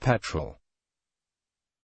petrol.